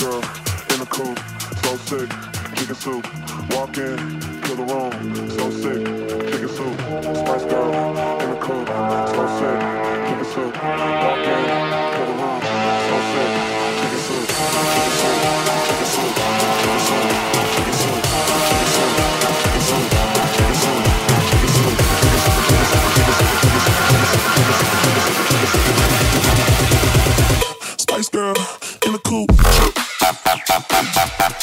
girl in the coupe, so sick, chicken soup. Walk in, kill the room, so sick, chicken soup. Spice girl in the coupe, so sick, chicken soup. Walk in,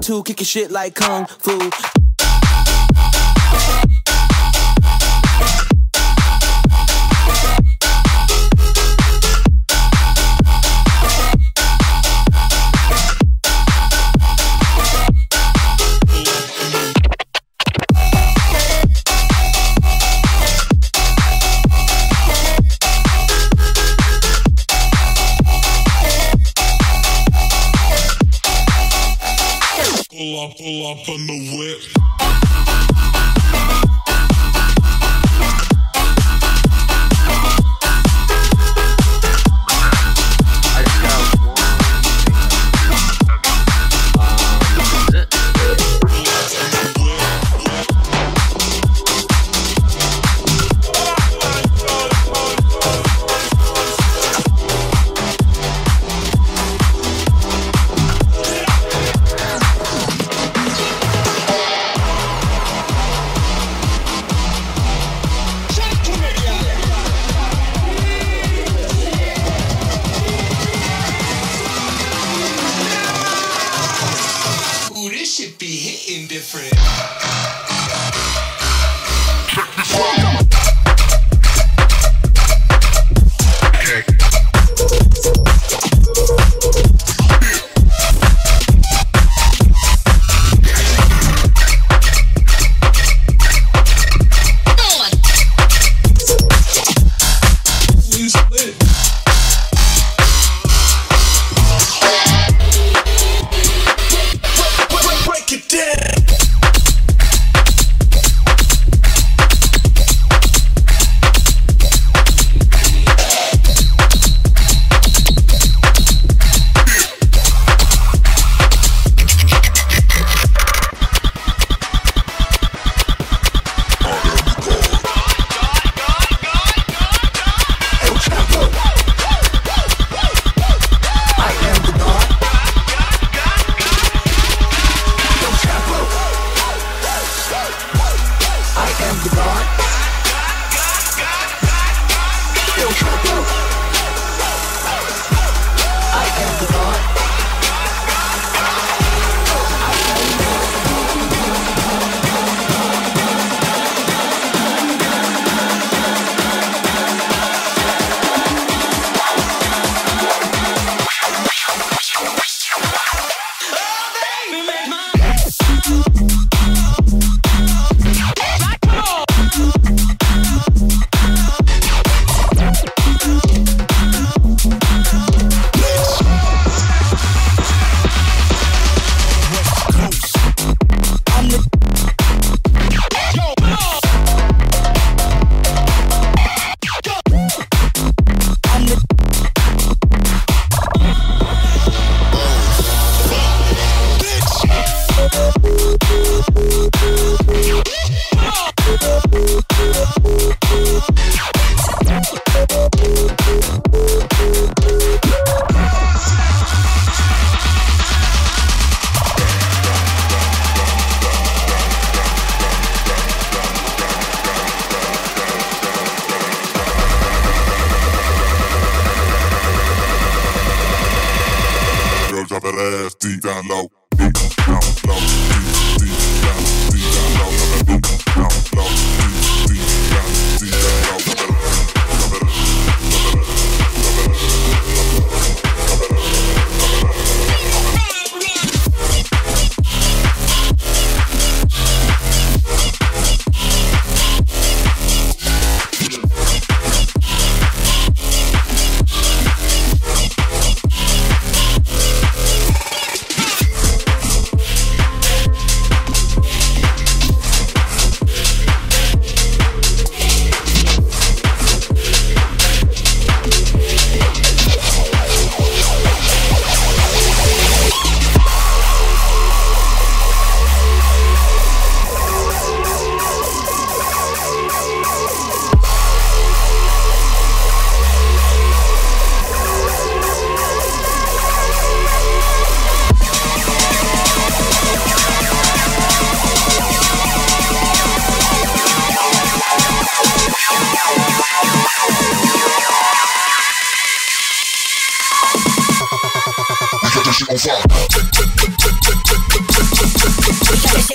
two, kicking shit like kung fu. up on the way. indifferent. that ass deep down low, deep down low, deep, deep down, deep down low, deep down low, deep down low.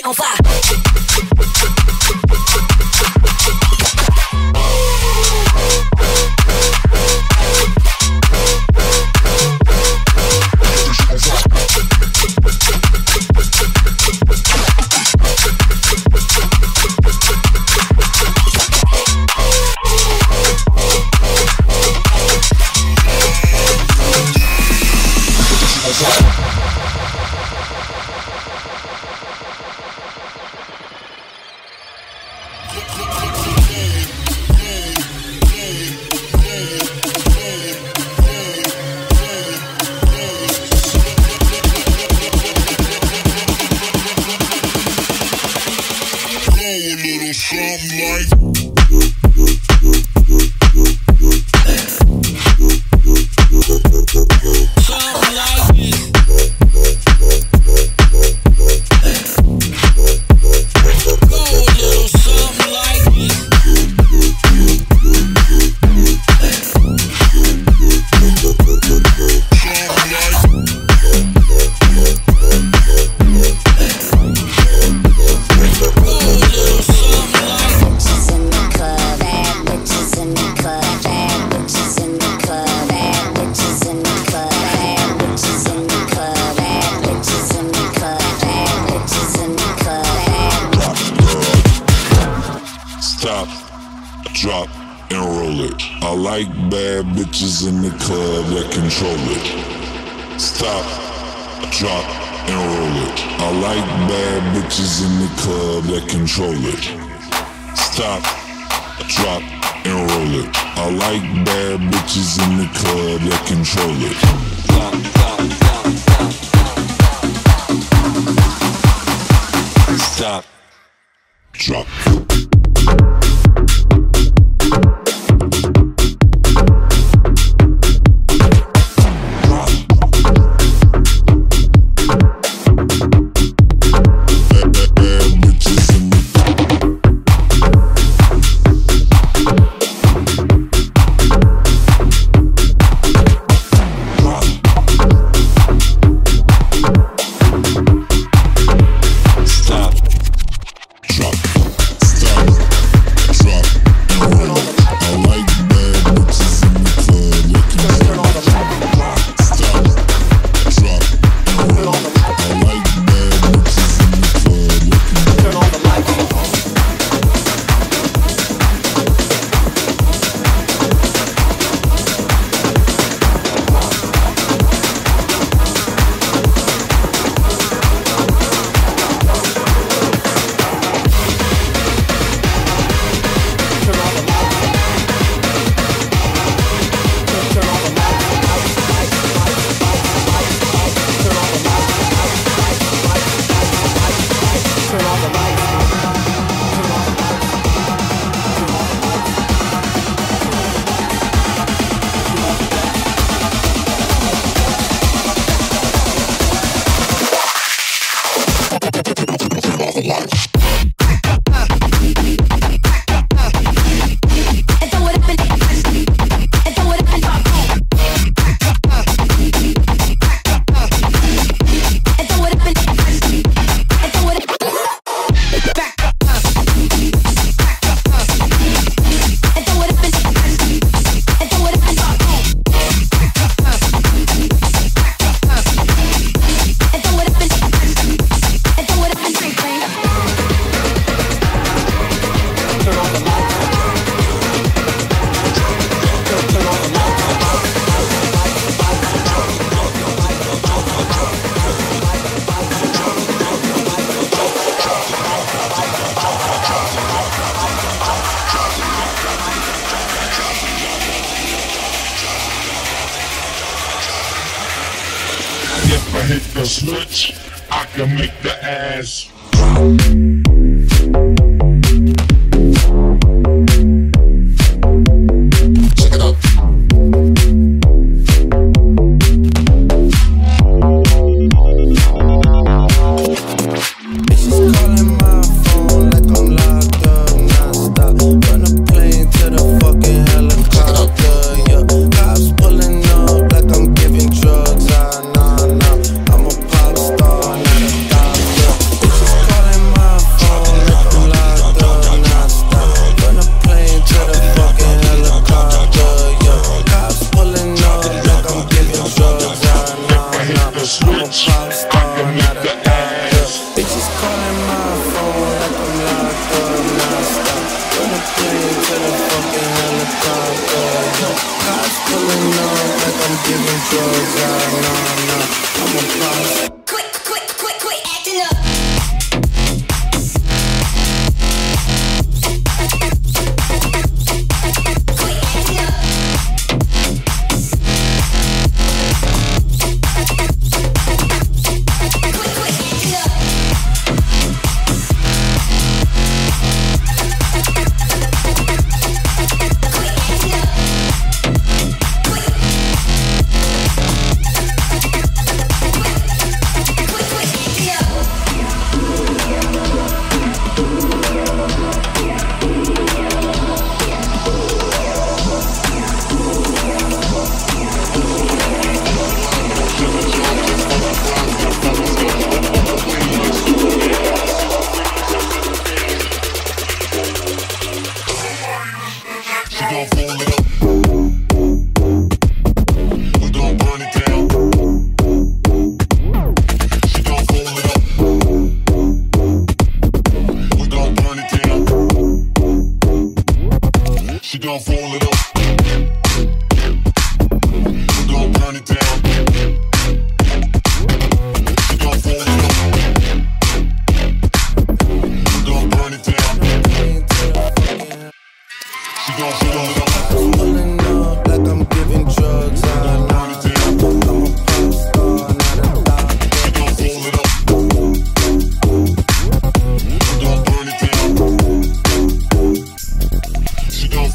on fire. Gotta.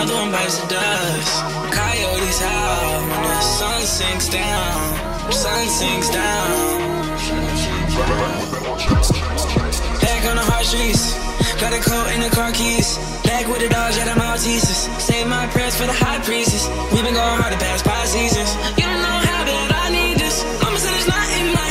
another one bites the dust. Coyotes howl when the sun sinks down. Sun sinks down. Back on the hard streets. Got a coat and the car keys. Back with the dogs at the Maltesers. Save my prayers for the high priests. We've been going hard the past five seasons. You don't know how bad I need this. Mama said it's not in my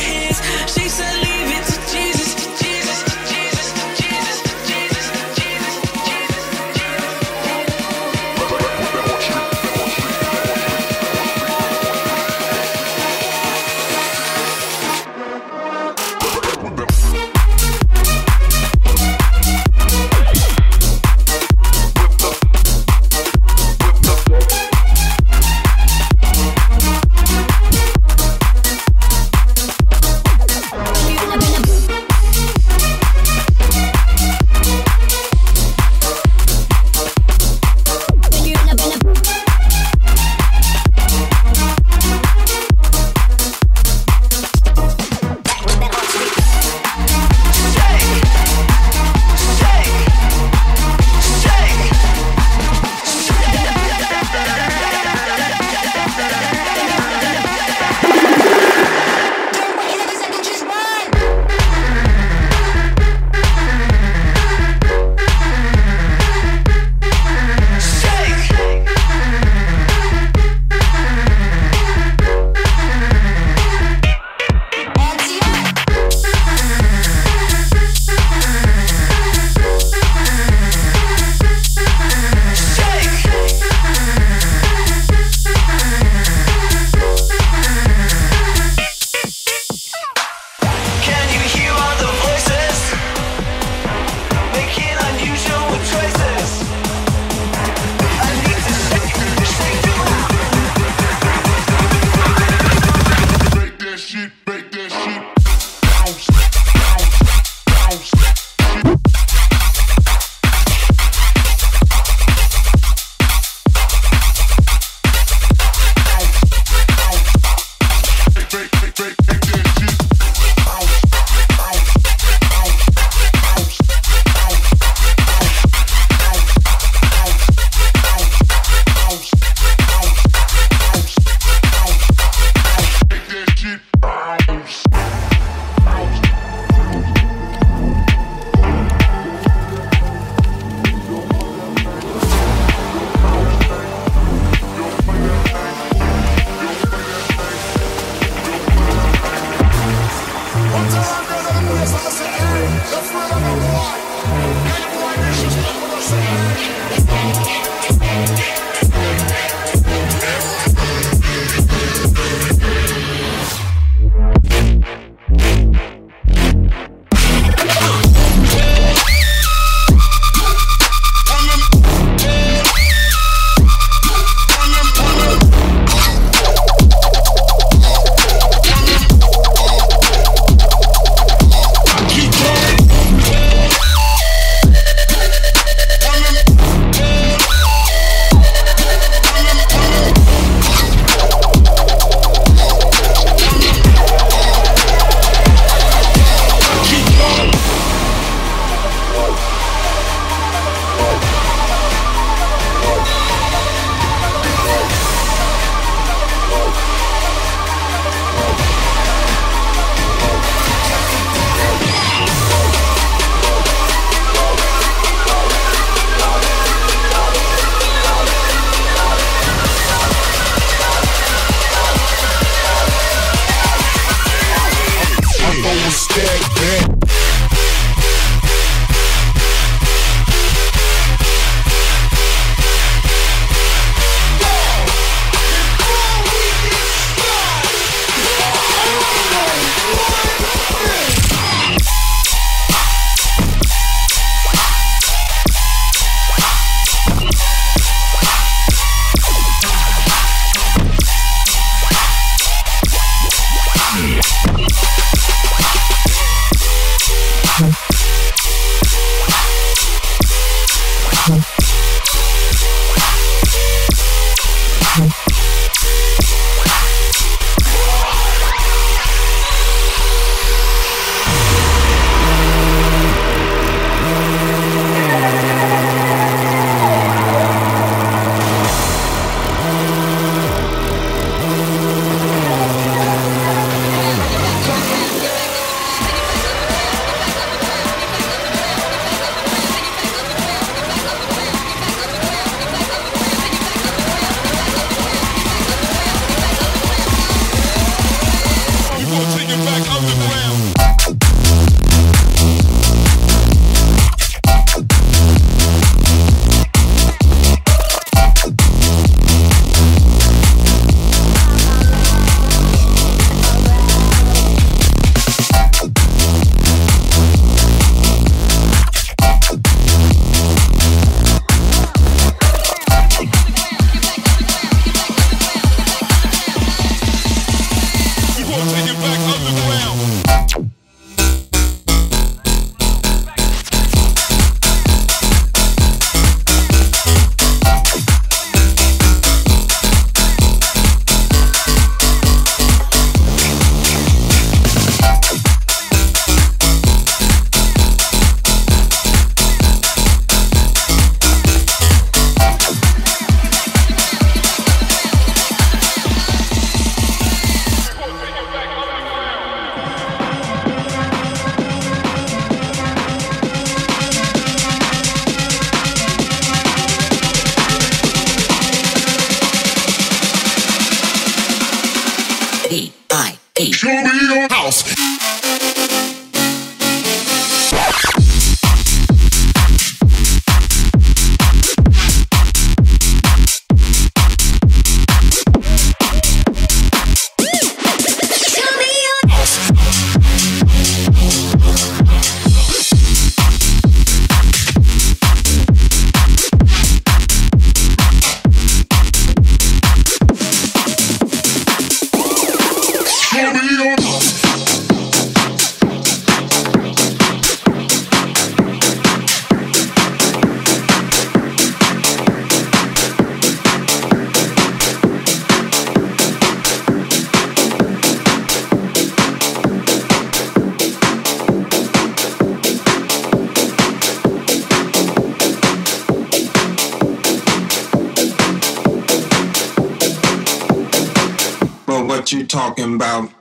talking about?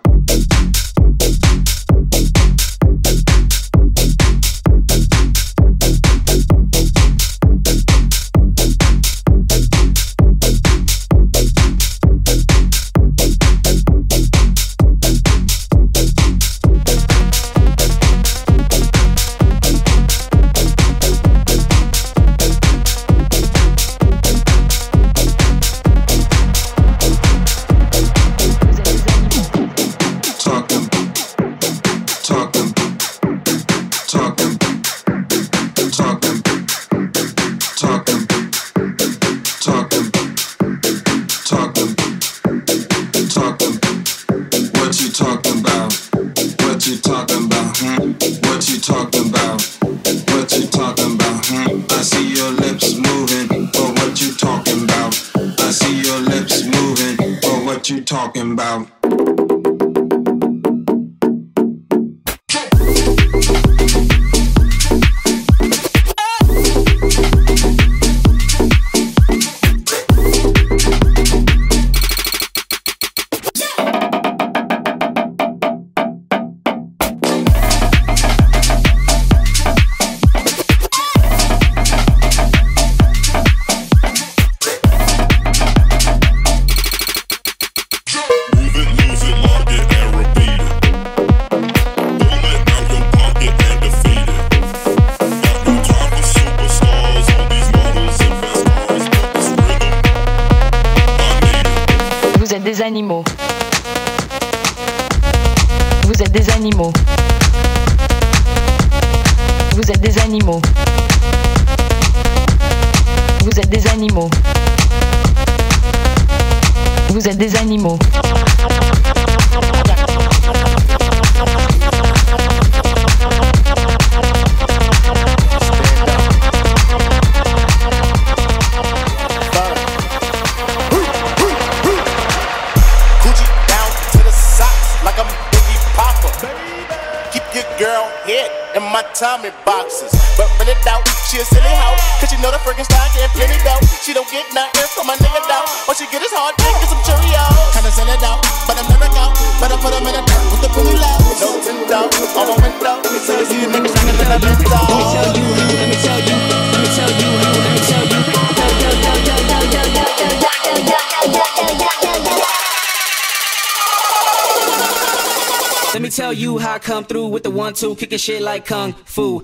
She a silly hoe. Cause she know the style getting plenty dough. She don't get nothing from my nigga dough. All she get is hard dick and some Cheerios. Kinda sell it out, but I'm never go. But I put them in the dirt with the pretty low. No window, on my window. So you see the niggas trying to let a window. Let me tell you, let me tell you, let me tell you, let me tell you. Let me tell you how I come through with the one two, kicking shit like kung fu.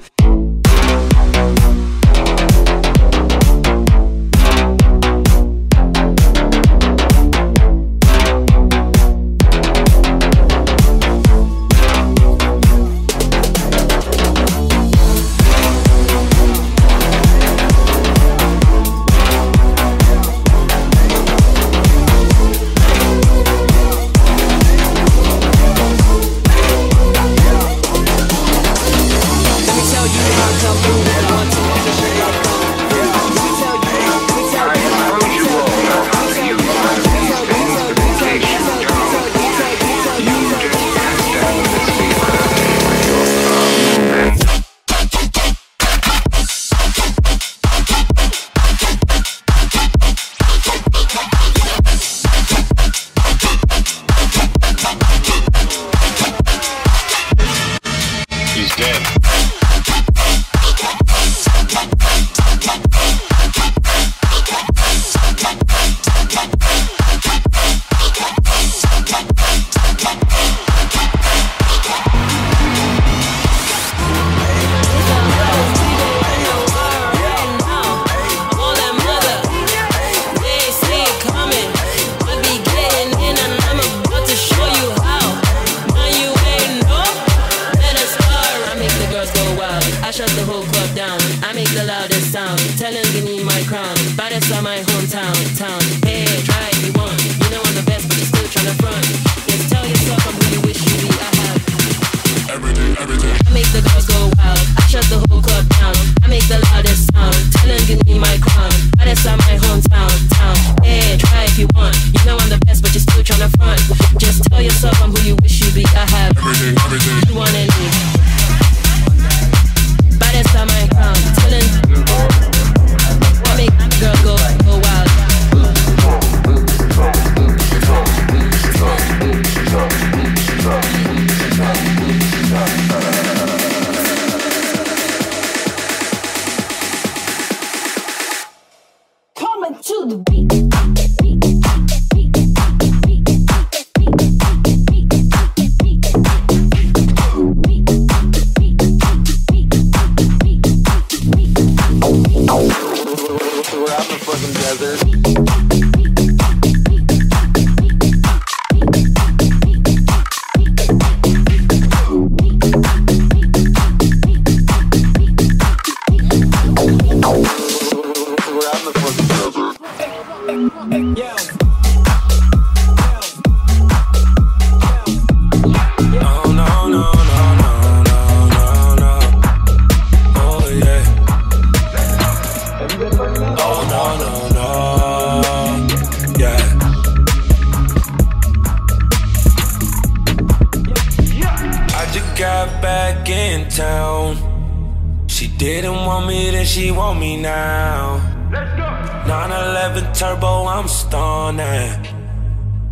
now. Let's go. 911 turbo, I'm stunning.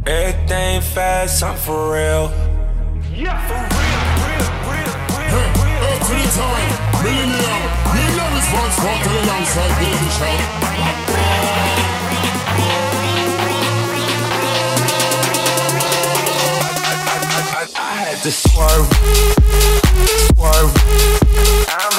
Everything fast, I'm for real. Yeah, for real, real, real, real, real. Up to the time, millionaire. Millionaire response, walking alongside Baby Show. I had to swerve, swerve. I'm